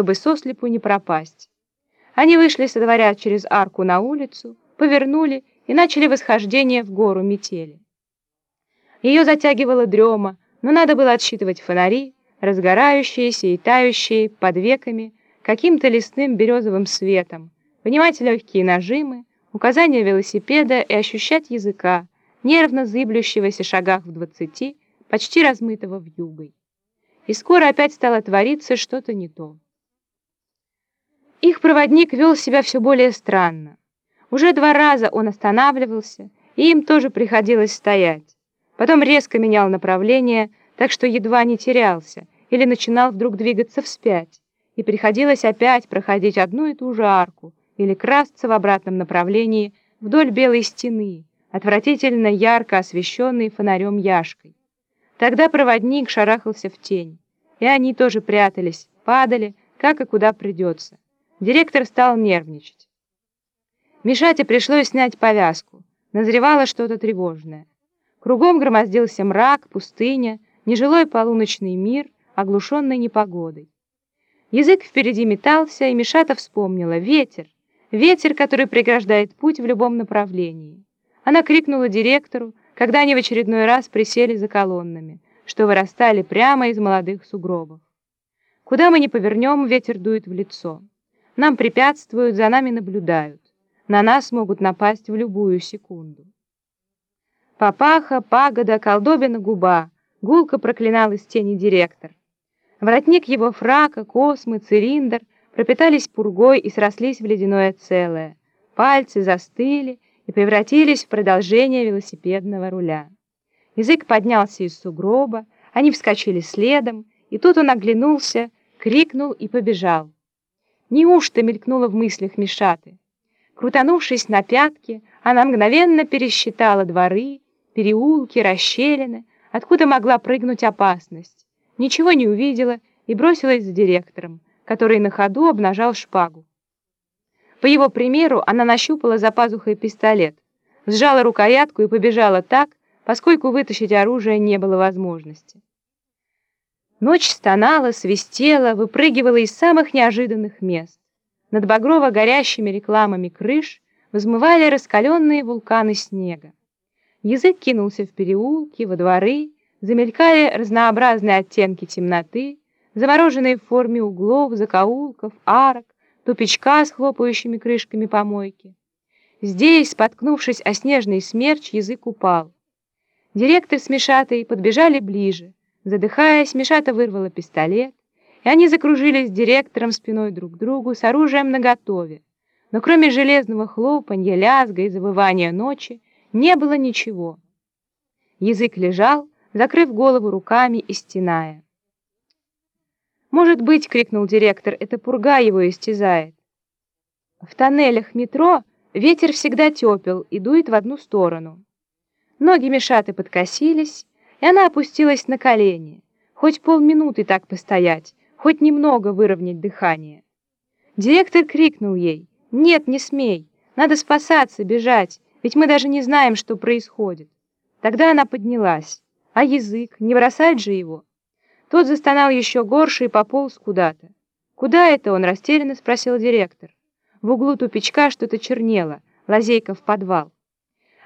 чтобы сослепу не пропасть. Они вышли со дворя через арку на улицу, повернули и начали восхождение в гору метели. Ее затягивала дрема, но надо было отсчитывать фонари, разгорающиеся и тающие под веками каким-то лесным березовым светом, понимать легкие нажимы, указания велосипеда и ощущать языка, нервно зыблющегося шагах в двадцати, почти размытого в югой. И скоро опять стало твориться что-то не то. Их проводник вел себя все более странно. Уже два раза он останавливался, и им тоже приходилось стоять. Потом резко менял направление, так что едва не терялся, или начинал вдруг двигаться вспять, и приходилось опять проходить одну и ту же арку, или красться в обратном направлении вдоль белой стены, отвратительно ярко освещенной фонарем Яшкой. Тогда проводник шарахался в тень, и они тоже прятались, падали, как и куда придется. Директор стал нервничать. Мишате пришлось снять повязку. Назревало что-то тревожное. Кругом громоздился мрак, пустыня, нежилой полуночный мир, оглушенный непогодой. Язык впереди метался, и Мишата вспомнила «Ветер! Ветер, который преграждает путь в любом направлении!» Она крикнула директору, когда они в очередной раз присели за колоннами, что вырастали прямо из молодых сугробов. Куда мы ни повернем, ветер дует в лицо. Нам препятствуют, за нами наблюдают. На нас могут напасть в любую секунду. Папаха, пагода, колдобина губа, гулко проклинал из тени директор. Воротник его фрака, космы, цилиндр пропитались пургой и срослись в ледяное целое. Пальцы застыли и превратились в продолжение велосипедного руля. Язык поднялся из сугроба, они вскочили следом, и тут он оглянулся, крикнул и побежал. Неужто мелькнуло в мыслях Мишаты? Крутанувшись на пятки, она мгновенно пересчитала дворы, переулки, расщелины, откуда могла прыгнуть опасность. Ничего не увидела и бросилась за директором, который на ходу обнажал шпагу. По его примеру она нащупала за пазухой пистолет, сжала рукоятку и побежала так, поскольку вытащить оружие не было возможности. Ночь стонала, свистела, выпрыгивала из самых неожиданных мест. Над багрово горящими рекламами крыш взмывали раскаленные вулканы снега. Язык кинулся в переулки, во дворы, замелькали разнообразные оттенки темноты, замороженные в форме углов, закоулков, арок, тупичка с хлопающими крышками помойки. Здесь, споткнувшись о снежный смерч, язык упал. Директор с Мишатой подбежали ближе. Задыхаясь, Мишата вырвала пистолет, и они закружились с директором спиной друг к другу с оружием наготове. Но кроме железного хлопанья, лязга и завывания ночи не было ничего. Язык лежал, закрыв голову руками и стеная. «Может быть, — крикнул директор, — это пурга его истязает. В тоннелях метро ветер всегда тепел и дует в одну сторону. Ноги Мишаты подкосились, и она опустилась на колени. Хоть полминуты так постоять, хоть немного выровнять дыхание. Директор крикнул ей, «Нет, не смей, надо спасаться, бежать, ведь мы даже не знаем, что происходит». Тогда она поднялась. А язык, не бросать же его? Тот застонал еще горше и пополз куда-то. «Куда это он?» — растерянно спросил директор. В углу тупичка что-то чернело, лазейка в подвал.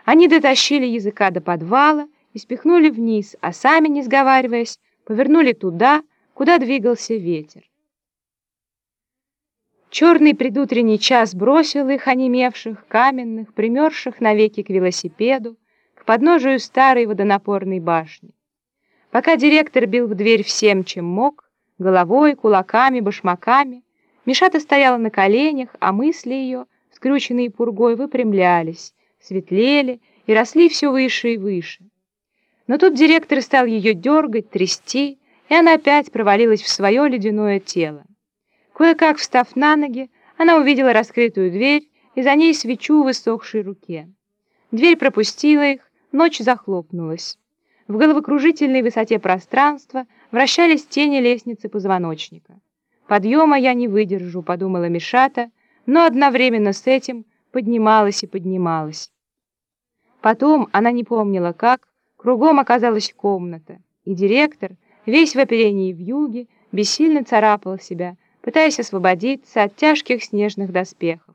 Они дотащили языка до подвала, и спихнули вниз, а сами, не сговариваясь, повернули туда, куда двигался ветер. Черный предутренний час бросил их, онемевших, каменных, примерзших навеки к велосипеду, к подножию старой водонапорной башни. Пока директор бил в дверь всем, чем мог, головой, кулаками, башмаками, Мишата стояла на коленях, а мысли ее, скрученные пургой, выпрямлялись, светлели и росли все выше и выше. Но тут директор стал ее дергать, трясти, и она опять провалилась в свое ледяное тело. Кое-как встав на ноги, она увидела раскрытую дверь и за ней свечу в высохшей руке. Дверь пропустила их, ночь захлопнулась. В головокружительной высоте пространства вращались тени лестницы позвоночника. «Подъема я не выдержу», — подумала Мишата, но одновременно с этим поднималась и поднималась. Потом она не помнила, как, Кругом оказалась комната, и директор, весь в оперении в юге, бессильно царапал себя, пытаясь освободиться от тяжких снежных доспехов.